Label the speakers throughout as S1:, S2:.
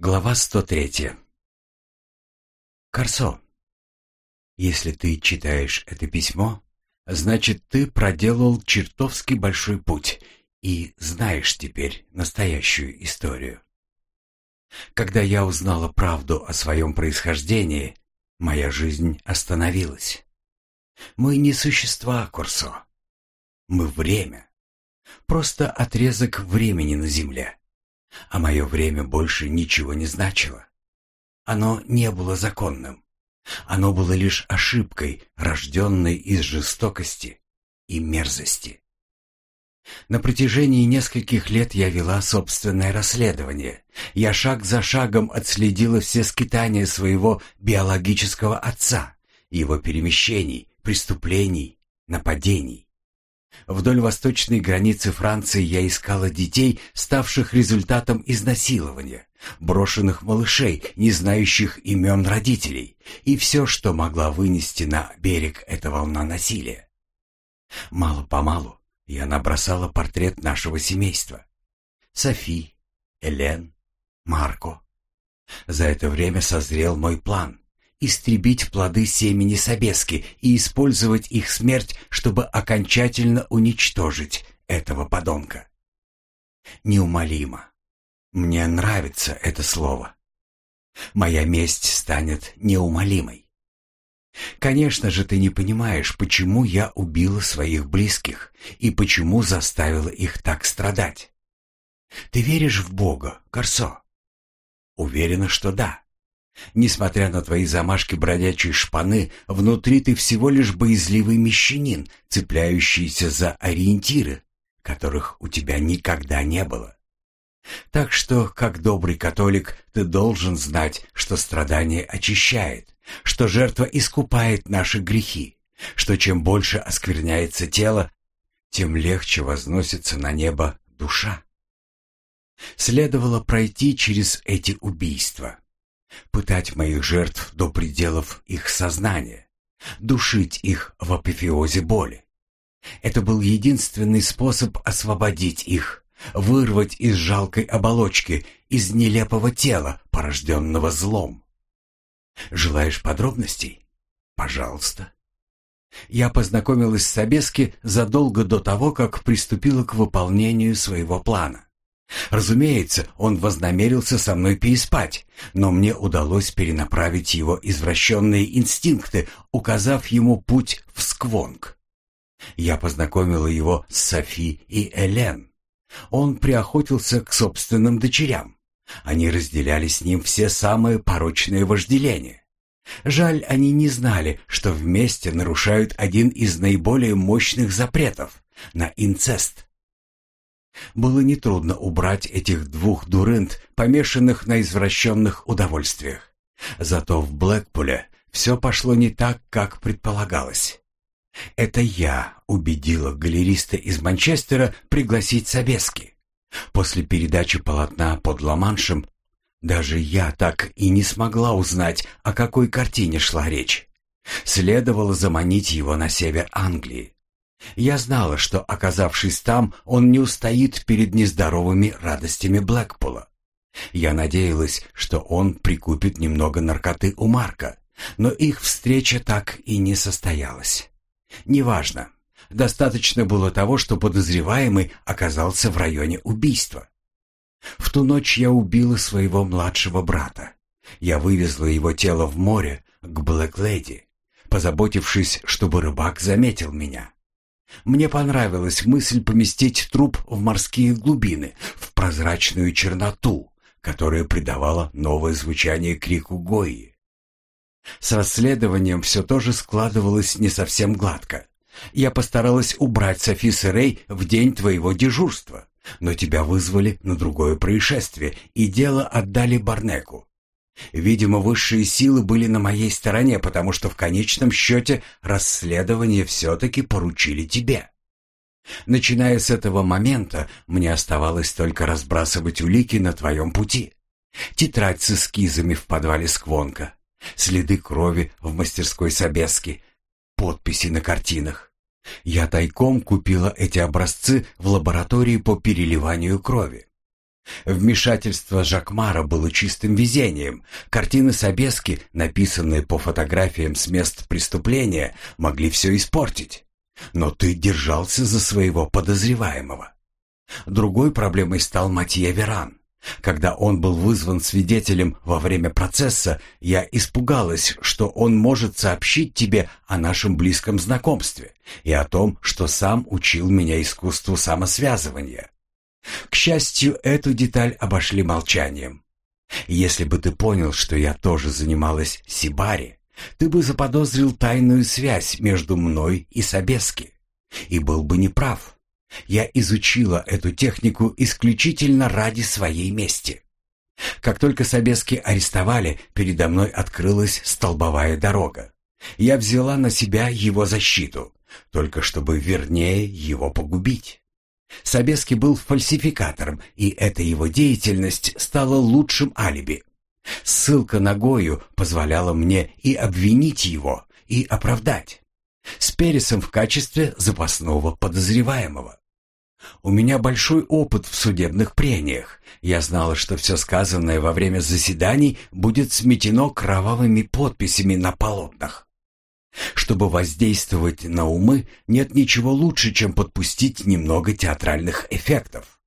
S1: Глава 103. Корсо, если ты читаешь это письмо, значит, ты проделал чертовски большой путь и знаешь теперь настоящую историю. Когда я узнала правду о своем происхождении, моя жизнь остановилась. Мы не существа, Корсо. Мы время. Просто отрезок времени на Земле. А мое время больше ничего не значило. Оно не было законным. Оно было лишь ошибкой, рожденной из жестокости и мерзости. На протяжении нескольких лет я вела собственное расследование. Я шаг за шагом отследила все скитания своего биологического отца, его перемещений, преступлений, нападений. Вдоль восточной границы Франции я искала детей, ставших результатом изнасилования, брошенных малышей, не знающих имен родителей, и все, что могла вынести на берег эта волна насилия. Мало-помалу я набросала портрет нашего семейства. Софи, Элен, Марко. За это время созрел мой план истребить плоды семени Собески и использовать их смерть, чтобы окончательно уничтожить этого подонка. Неумолимо. Мне нравится это слово. Моя месть станет неумолимой. Конечно же, ты не понимаешь, почему я убила своих близких и почему заставила их так страдать. Ты веришь в Бога, Корсо? Уверена, что да. Несмотря на твои замашки бродячей шпаны, внутри ты всего лишь боязливый мещанин, цепляющийся за ориентиры, которых у тебя никогда не было. Так что, как добрый католик, ты должен знать, что страдание очищает, что жертва искупает наши грехи, что чем больше оскверняется тело, тем легче возносится на небо душа. Следовало пройти через эти убийства пытать моих жертв до пределов их сознания, душить их в апофеозе боли. Это был единственный способ освободить их, вырвать из жалкой оболочки, из нелепого тела, порожденного злом. Желаешь подробностей? Пожалуйста. Я познакомилась с Собески задолго до того, как приступила к выполнению своего плана. Разумеется, он вознамерился со мной переспать, но мне удалось перенаправить его извращенные инстинкты, указав ему путь в Сквонг. Я познакомила его с Софи и Элен. Он приохотился к собственным дочерям. Они разделяли с ним все самые порочные вожделения. Жаль, они не знали, что вместе нарушают один из наиболее мощных запретов на инцест. Было нетрудно убрать этих двух дурынт, помешанных на извращенных удовольствиях. Зато в Блэкпуле все пошло не так, как предполагалось. Это я убедила галериста из Манчестера пригласить Собески. После передачи полотна под Ла-Маншем даже я так и не смогла узнать, о какой картине шла речь. Следовало заманить его на север Англии. Я знала, что, оказавшись там, он не устоит перед нездоровыми радостями Блэкпула. Я надеялась, что он прикупит немного наркоты у Марка, но их встреча так и не состоялась. Неважно. Достаточно было того, что подозреваемый оказался в районе убийства. В ту ночь я убила своего младшего брата. Я вывезла его тело в море к Блэк-Леди, позаботившись, чтобы рыбак заметил меня. Мне понравилась мысль поместить труп в морские глубины, в прозрачную черноту, которая придавала новое звучание крику Гои. С расследованием все тоже складывалось не совсем гладко. Я постаралась убрать Софи Рей в день твоего дежурства, но тебя вызвали на другое происшествие, и дело отдали Барнеку. Видимо, высшие силы были на моей стороне, потому что в конечном счете расследование все-таки поручили тебе. Начиная с этого момента, мне оставалось только разбрасывать улики на твоем пути. Тетрадь с эскизами в подвале Сквонка, следы крови в мастерской Собески, подписи на картинах. Я тайком купила эти образцы в лаборатории по переливанию крови. Вмешательство Жакмара было чистым везением. Картины Собески, написанные по фотографиям с мест преступления, могли все испортить. Но ты держался за своего подозреваемого. Другой проблемой стал Матье Веран. Когда он был вызван свидетелем во время процесса, я испугалась, что он может сообщить тебе о нашем близком знакомстве и о том, что сам учил меня искусству самосвязывания. К счастью, эту деталь обошли молчанием. Если бы ты понял, что я тоже занималась сибари, ты бы заподозрил тайную связь между мной и Собески. И был бы неправ. Я изучила эту технику исключительно ради своей мести. Как только Собески арестовали, передо мной открылась столбовая дорога. Я взяла на себя его защиту, только чтобы вернее его погубить. Собески был фальсификатором, и эта его деятельность стала лучшим алиби. Ссылка на Гою позволяла мне и обвинить его, и оправдать. С Пересом в качестве запасного подозреваемого. У меня большой опыт в судебных прениях. Я знала, что все сказанное во время заседаний будет сметено кровавыми подписями на полотнах. Чтобы воздействовать на умы, нет ничего лучше, чем подпустить немного театральных эффектов.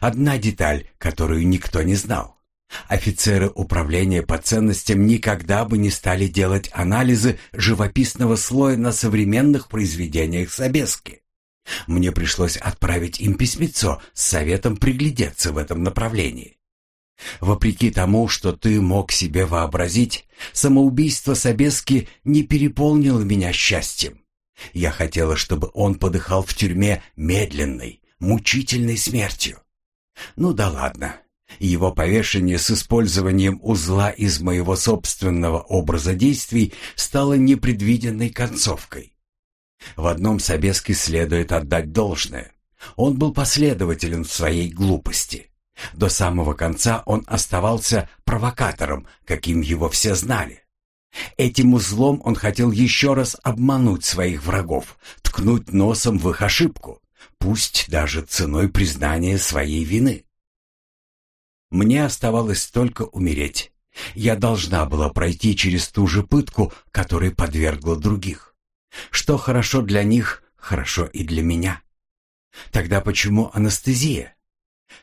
S1: Одна деталь, которую никто не знал. Офицеры управления по ценностям никогда бы не стали делать анализы живописного слоя на современных произведениях Собески. Мне пришлось отправить им письмецо с советом приглядеться в этом направлении. Вопреки тому, что ты мог себе вообразить, самоубийство Собески не переполнило меня счастьем. Я хотела, чтобы он подыхал в тюрьме медленной, мучительной смертью. Ну да ладно. Его повешение с использованием узла из моего собственного образа действий стало непредвиденной концовкой. В одном Собески следует отдать должное. Он был последователен в своей глупости. До самого конца он оставался провокатором, каким его все знали. Этим узлом он хотел еще раз обмануть своих врагов, ткнуть носом в их ошибку, пусть даже ценой признания своей вины. Мне оставалось только умереть. Я должна была пройти через ту же пытку, которой подвергла других. Что хорошо для них, хорошо и для меня. Тогда почему анестезия?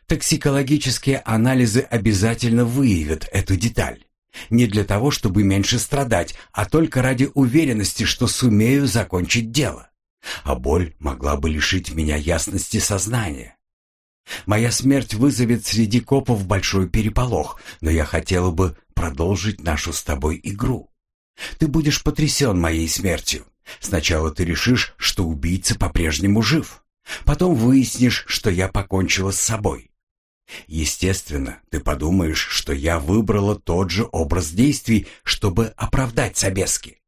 S1: Токсикологические анализы обязательно выявят эту деталь. Не для того, чтобы меньше страдать, а только ради уверенности, что сумею закончить дело. А боль могла бы лишить меня ясности сознания. Моя смерть вызовет среди копов большой переполох, но я хотела бы продолжить нашу с тобой игру. Ты будешь потрясен моей смертью. Сначала ты решишь, что убийца по-прежнему жив. Потом выяснишь, что я покончила с собой. Естественно, ты подумаешь, что я выбрала тот же образ действий, чтобы оправдать Собески.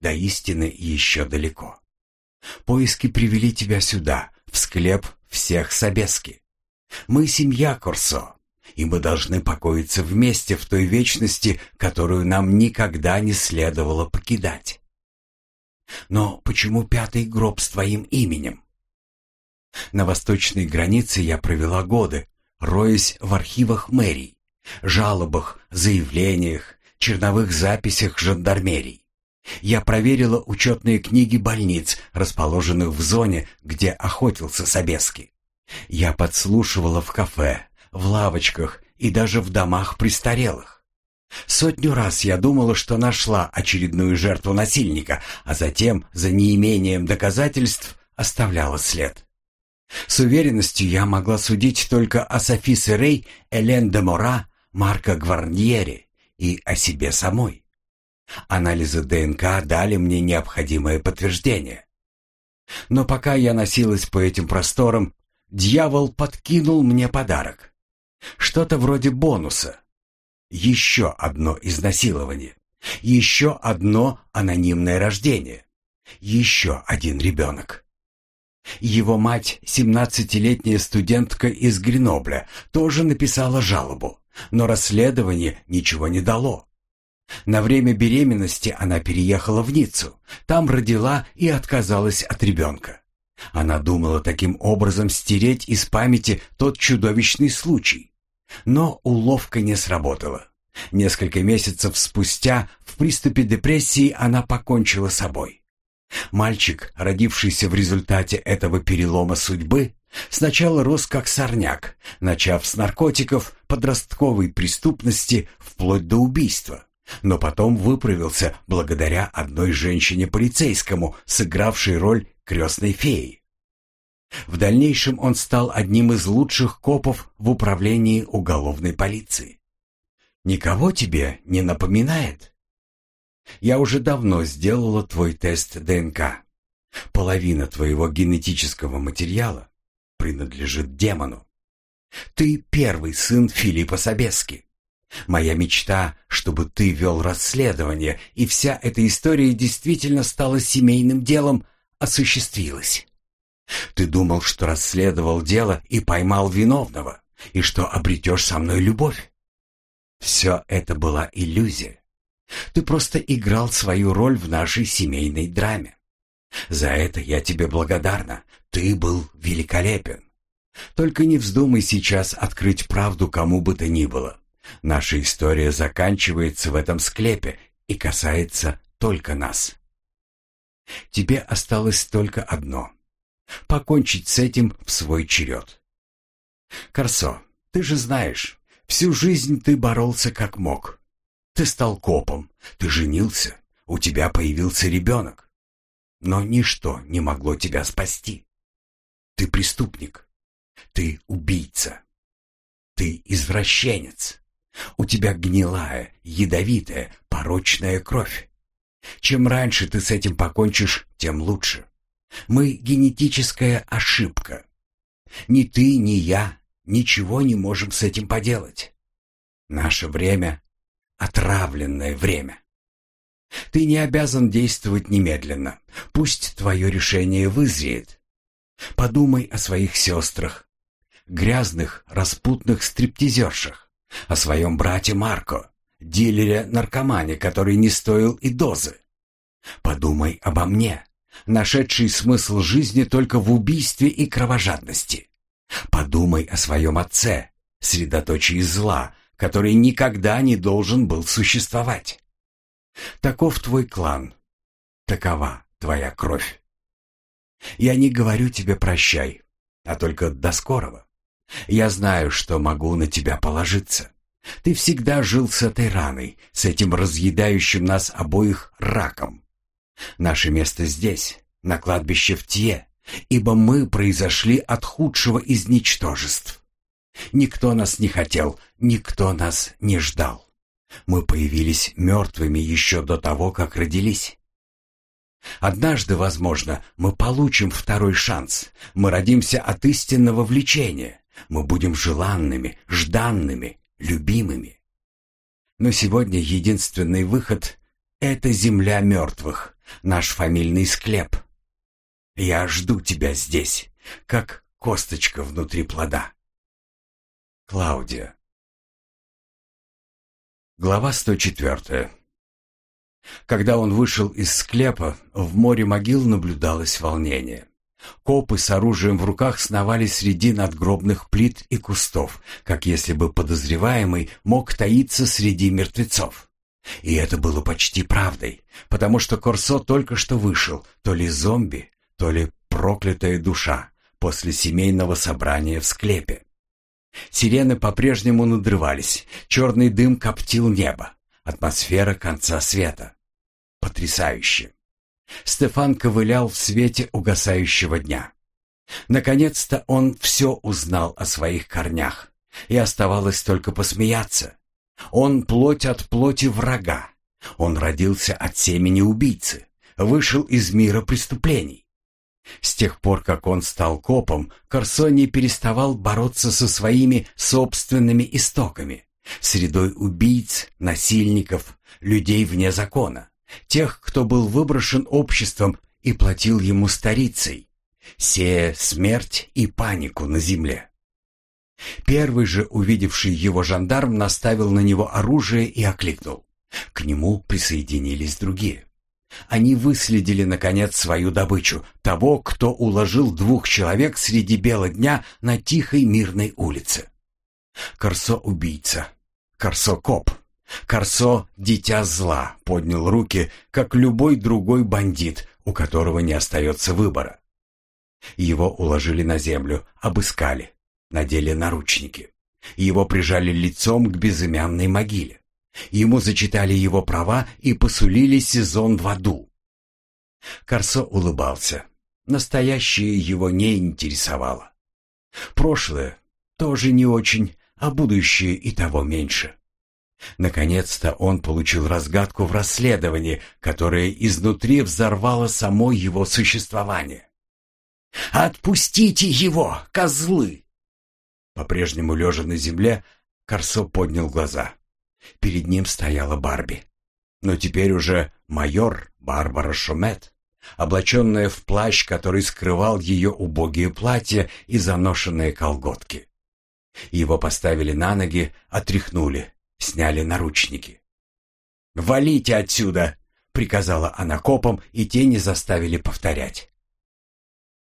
S1: До истины еще далеко. Поиски привели тебя сюда, в склеп всех Собески. Мы семья Корсо, и мы должны покоиться вместе в той вечности, которую нам никогда не следовало покидать. Но почему пятый гроб с твоим именем? На восточной границе я провела годы, роясь в архивах мэрий, жалобах, заявлениях, черновых записях жандармерий. Я проверила учетные книги больниц, расположенных в зоне, где охотился Собески. Я подслушивала в кафе, в лавочках и даже в домах престарелых. Сотню раз я думала, что нашла очередную жертву насильника, а затем, за неимением доказательств, оставляла след. С уверенностью я могла судить только о Софи Серей, Элен де Мора, Марко Гварньери и о себе самой. Анализы ДНК дали мне необходимое подтверждение. Но пока я носилась по этим просторам, дьявол подкинул мне подарок. Что-то вроде бонуса. Еще одно изнасилование. Еще одно анонимное рождение. Еще один ребенок. Его мать, семнадцатилетняя студентка из Гренобля, тоже написала жалобу, но расследование ничего не дало. На время беременности она переехала в Ниццу, там родила и отказалась от ребенка. Она думала таким образом стереть из памяти тот чудовищный случай. Но уловка не сработала. Несколько месяцев спустя в приступе депрессии она покончила собой. Мальчик, родившийся в результате этого перелома судьбы, сначала рос как сорняк, начав с наркотиков, подростковой преступности, вплоть до убийства, но потом выправился благодаря одной женщине-полицейскому, сыгравшей роль крестной феи. В дальнейшем он стал одним из лучших копов в управлении уголовной полиции. Никого тебе не напоминает? Я уже давно сделала твой тест ДНК. Половина твоего генетического материала принадлежит демону. Ты первый сын Филиппа Собески. Моя мечта, чтобы ты вел расследование, и вся эта история действительно стала семейным делом, осуществилась. Ты думал, что расследовал дело и поймал виновного, и что обретешь со мной любовь. Все это была иллюзия. Ты просто играл свою роль в нашей семейной драме. За это я тебе благодарна. Ты был великолепен. Только не вздумай сейчас открыть правду кому бы то ни было. Наша история заканчивается в этом склепе и касается только нас. Тебе осталось только одно — покончить с этим в свой черед. Корсо, ты же знаешь, всю жизнь ты боролся как мог. Ты стал копом, ты женился, у тебя появился ребенок. Но ничто не могло тебя спасти. Ты преступник. Ты убийца. Ты извращенец. У тебя гнилая, ядовитая, порочная кровь. Чем раньше ты с этим покончишь, тем лучше. Мы генетическая ошибка. Ни ты, ни я ничего не можем с этим поделать. Наше время — отравленное время. Ты не обязан действовать немедленно. Пусть твое решение вызреет. Подумай о своих сестрах, грязных, распутных стриптизершах, о своем брате Марко, дилере-наркомане, который не стоил и дозы. Подумай обо мне, нашедший смысл жизни только в убийстве и кровожадности. Подумай о своем отце, средоточии зла, который никогда не должен был существовать. Таков твой клан, такова твоя кровь. Я не говорю тебе прощай, а только до скорого. Я знаю, что могу на тебя положиться. Ты всегда жил с этой раной, с этим разъедающим нас обоих раком. Наше место здесь, на кладбище в Тье, ибо мы произошли от худшего из ничтожеств. Никто нас не хотел, никто нас не ждал. Мы появились мертвыми еще до того, как родились. Однажды, возможно, мы получим второй шанс. Мы родимся от истинного влечения. Мы будем желанными, жданными, любимыми. Но сегодня единственный выход — это земля мертвых, наш фамильный склеп. Я жду тебя здесь, как косточка внутри плода. Клаудия. Глава 104. Когда он вышел из склепа, в море могил наблюдалось волнение. Копы с оружием в руках сновали среди надгробных плит и кустов, как если бы подозреваемый мог таиться среди мертвецов. И это было почти правдой, потому что Корсо только что вышел, то ли зомби, то ли проклятая душа, после семейного собрания в склепе. Сирены по-прежнему надрывались, черный дым коптил небо, атмосфера конца света. Потрясающе! Стефан ковылял в свете угасающего дня. Наконец-то он все узнал о своих корнях, и оставалось только посмеяться. Он плоть от плоти врага. Он родился от семени убийцы, вышел из мира преступлений. С тех пор, как он стал копом, Корсо не переставал бороться со своими собственными истоками, средой убийц, насильников, людей вне закона. Тех, кто был выброшен обществом и платил ему старицей, сея смерть и панику на земле. Первый же увидевший его жандарм наставил на него оружие и окликнул. К нему присоединились другие. Они выследили, наконец, свою добычу, того, кто уложил двух человек среди бела дня на тихой мирной улице. Корсо-убийца, Корсо-коп, Корсо-дитя зла поднял руки, как любой другой бандит, у которого не остается выбора. Его уложили на землю, обыскали, надели наручники. Его прижали лицом к безымянной могиле. Ему зачитали его права и посулили сезон в аду. Корсо улыбался. Настоящее его не интересовало. Прошлое тоже не очень, а будущее и того меньше. Наконец-то он получил разгадку в расследовании, которое изнутри взорвало само его существование. «Отпустите его, козлы!» По-прежнему лежа на земле, Корсо поднял глаза. Перед ним стояла Барби. Но теперь уже майор Барбара Шумет, облаченная в плащ, который скрывал ее убогие платья и заношенные колготки. Его поставили на ноги, отряхнули, сняли наручники. «Валите отсюда!» — приказала она копам, и те не заставили повторять.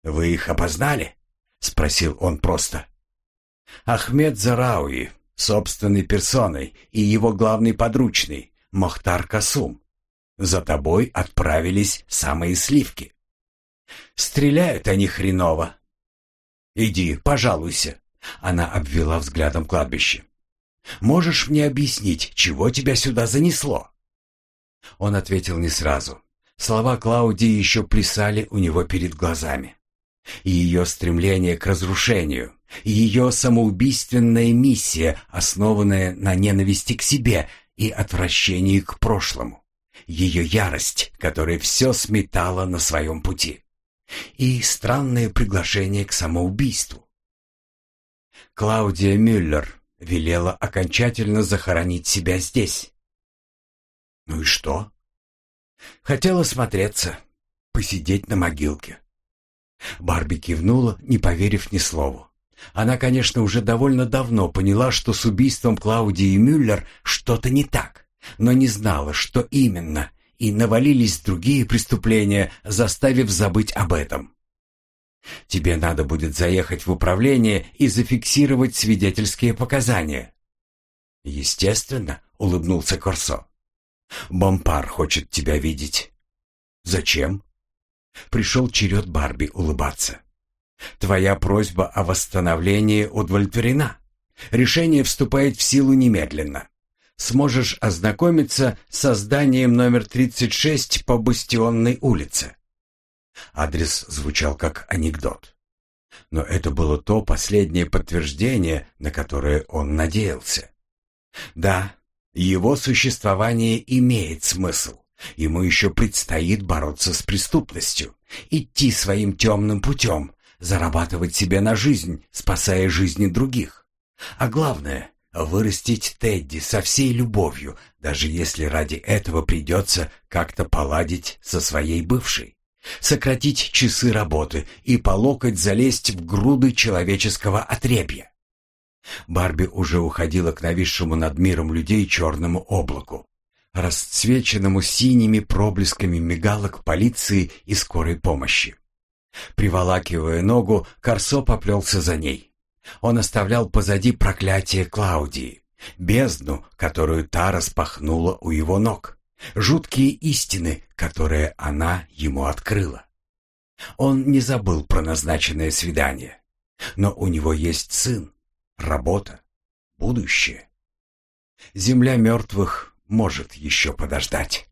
S1: «Вы их опознали?» — спросил он просто. «Ахмед Зарауи, собственной персоной, и его главный подручный, Мохтар Касум. За тобой отправились самые сливки. Стреляют они хреново. Иди, пожалуйся». Она обвела взглядом кладбище. «Можешь мне объяснить, чего тебя сюда занесло?» Он ответил не сразу. Слова Клаудии еще плясали у него перед глазами и ее стремление к разрушению, ее самоубийственная миссия, основанная на ненависти к себе и отвращении к прошлому, ее ярость, которая все сметала на своем пути, и странное приглашение к самоубийству. Клаудия Мюллер велела окончательно захоронить себя здесь. Ну и что? Хотела смотреться, посидеть на могилке. Барби кивнула, не поверив ни слову. Она, конечно, уже довольно давно поняла, что с убийством Клаудии Мюллер что-то не так, но не знала, что именно, и навалились другие преступления, заставив забыть об этом. «Тебе надо будет заехать в управление и зафиксировать свидетельские показания». «Естественно», — улыбнулся Корсо. «Бомпар хочет тебя видеть». «Зачем?» Пришел черед Барби улыбаться. «Твоя просьба о восстановлении удовлетворена. Решение вступает в силу немедленно. Сможешь ознакомиться с зданием номер 36 по Бастионной улице». Адрес звучал как анекдот. Но это было то последнее подтверждение, на которое он надеялся. Да, его существование имеет смысл. Ему еще предстоит бороться с преступностью, идти своим темным путем, зарабатывать себе на жизнь, спасая жизни других. А главное — вырастить Тедди со всей любовью, даже если ради этого придется как-то поладить со своей бывшей, сократить часы работы и по локоть залезть в груды человеческого отребья. Барби уже уходила к нависшему над миром людей черному облаку расцвеченному синими проблесками мигалок полиции и скорой помощи. Приволакивая ногу, Корсо поплелся за ней. Он оставлял позади проклятие Клаудии, бездну, которую та распахнула у его ног, жуткие истины, которые она ему открыла. Он не забыл про назначенное свидание, но у него есть сын, работа, будущее. Земля мертвых может еще подождать.